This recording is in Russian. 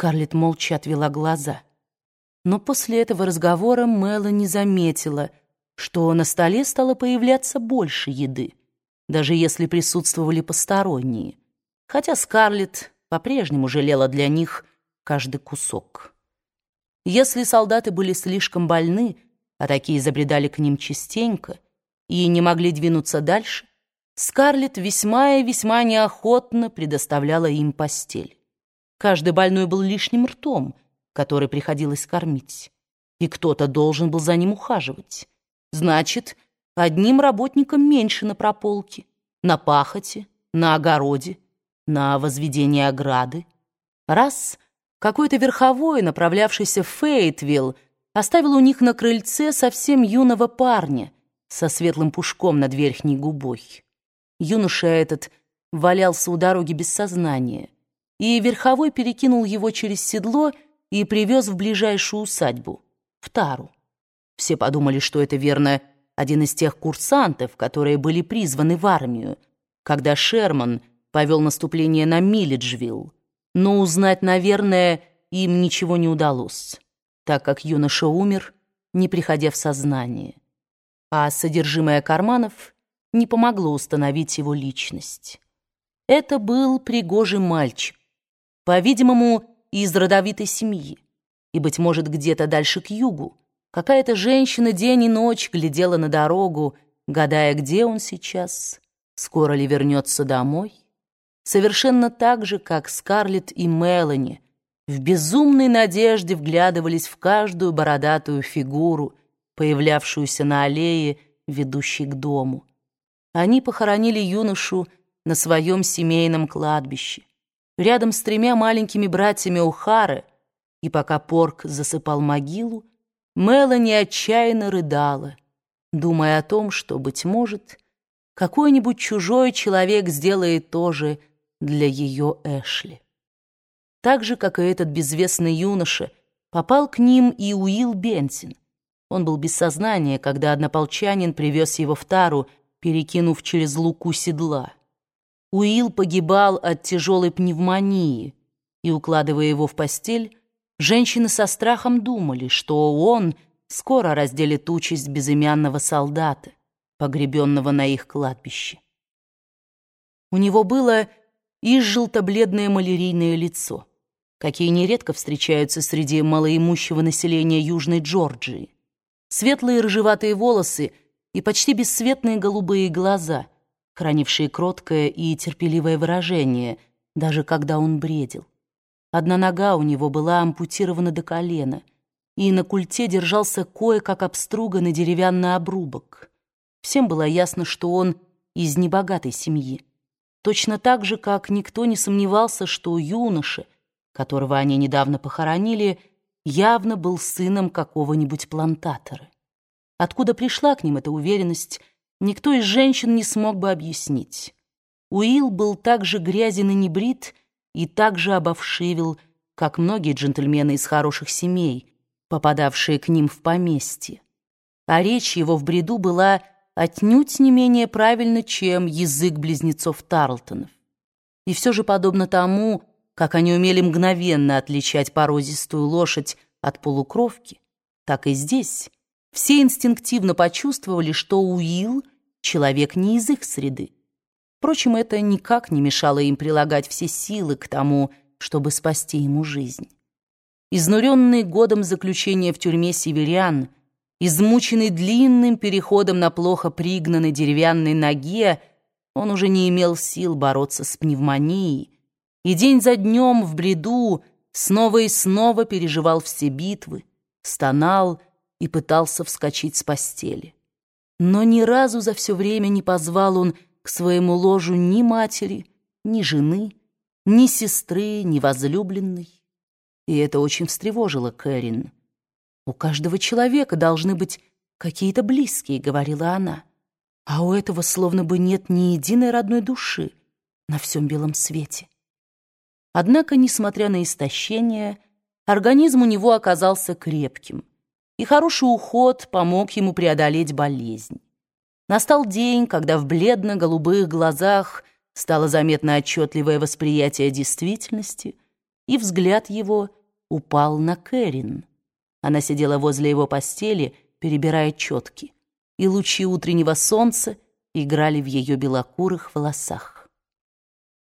Скарлетт молча отвела глаза. Но после этого разговора Мелани заметила, что на столе стало появляться больше еды, даже если присутствовали посторонние, хотя Скарлетт по-прежнему жалела для них каждый кусок. Если солдаты были слишком больны, а такие забредали к ним частенько, и не могли двинуться дальше, Скарлетт весьма и весьма неохотно предоставляла им постель. Каждый больной был лишним ртом, который приходилось кормить, и кто-то должен был за ним ухаживать. Значит, одним работникам меньше на прополке, на пахоте, на огороде, на возведении ограды. Раз какой-то верховой, направлявшийся в Фейтвилл, оставил у них на крыльце совсем юного парня со светлым пушком над верхней губой. Юноша этот валялся у дороги без сознания, и верховой перекинул его через седло и привез в ближайшую усадьбу, в Тару. Все подумали, что это, верно, один из тех курсантов, которые были призваны в армию, когда Шерман повел наступление на Милледжвилл. Но узнать, наверное, им ничего не удалось, так как юноша умер, не приходя в сознание. А содержимое карманов не помогло установить его личность. Это был пригожий мальчик, по-видимому, из родовитой семьи. И, быть может, где-то дальше к югу какая-то женщина день и ночь глядела на дорогу, гадая, где он сейчас, скоро ли вернется домой. Совершенно так же, как Скарлетт и Мелани, в безумной надежде вглядывались в каждую бородатую фигуру, появлявшуюся на аллее, ведущей к дому. Они похоронили юношу на своем семейном кладбище рядом с тремя маленькими братьями Ухары, и пока Порк засыпал могилу, Мелани отчаянно рыдала, думая о том, что, быть может, какой-нибудь чужой человек сделает то же для ее Эшли. Так же, как и этот безвестный юноша, попал к ним и Уилл Бенсин. Он был без сознания, когда однополчанин привез его в тару, перекинув через луку седла. Уилл погибал от тяжелой пневмонии, и, укладывая его в постель, женщины со страхом думали, что он скоро разделит участь безымянного солдата, погребенного на их кладбище. У него было изжелто-бледное малярийное лицо, какие нередко встречаются среди малоимущего населения Южной Джорджии, светлые рыжеватые волосы и почти бесцветные голубые глаза — хранившие кроткое и терпеливое выражение, даже когда он бредил. Одна нога у него была ампутирована до колена, и на культе держался кое-как обструганный деревянный обрубок. Всем было ясно, что он из небогатой семьи. Точно так же, как никто не сомневался, что юноша, которого они недавно похоронили, явно был сыном какого-нибудь плантатора. Откуда пришла к ним эта уверенность, никто из женщин не смог бы объяснить. Уилл был так же грязен и небрит, и так же обовшивил, как многие джентльмены из хороших семей, попадавшие к ним в поместье. А речь его в бреду была отнюдь не менее правильна, чем язык близнецов Тарлтонов. И все же, подобно тому, как они умели мгновенно отличать порозистую лошадь от полукровки, так и здесь все инстинктивно почувствовали, что Уилл — человек не из их среды. Впрочем, это никак не мешало им прилагать все силы к тому, чтобы спасти ему жизнь. Изнуренный годом заключения в тюрьме северян, измученный длинным переходом на плохо пригнанной деревянной ноге, он уже не имел сил бороться с пневмонией, и день за днем в бреду снова и снова переживал все битвы, стонал и пытался вскочить с постели. Но ни разу за все время не позвал он к своему ложу ни матери, ни жены, ни сестры, ни возлюбленной. И это очень встревожило Кэрин. «У каждого человека должны быть какие-то близкие», — говорила она. «А у этого словно бы нет ни единой родной души на всем белом свете». Однако, несмотря на истощение, организм у него оказался крепким и хороший уход помог ему преодолеть болезнь. Настал день, когда в бледно-голубых глазах стало заметно отчетливое восприятие действительности, и взгляд его упал на Кэрин. Она сидела возле его постели, перебирая четки, и лучи утреннего солнца играли в ее белокурых волосах.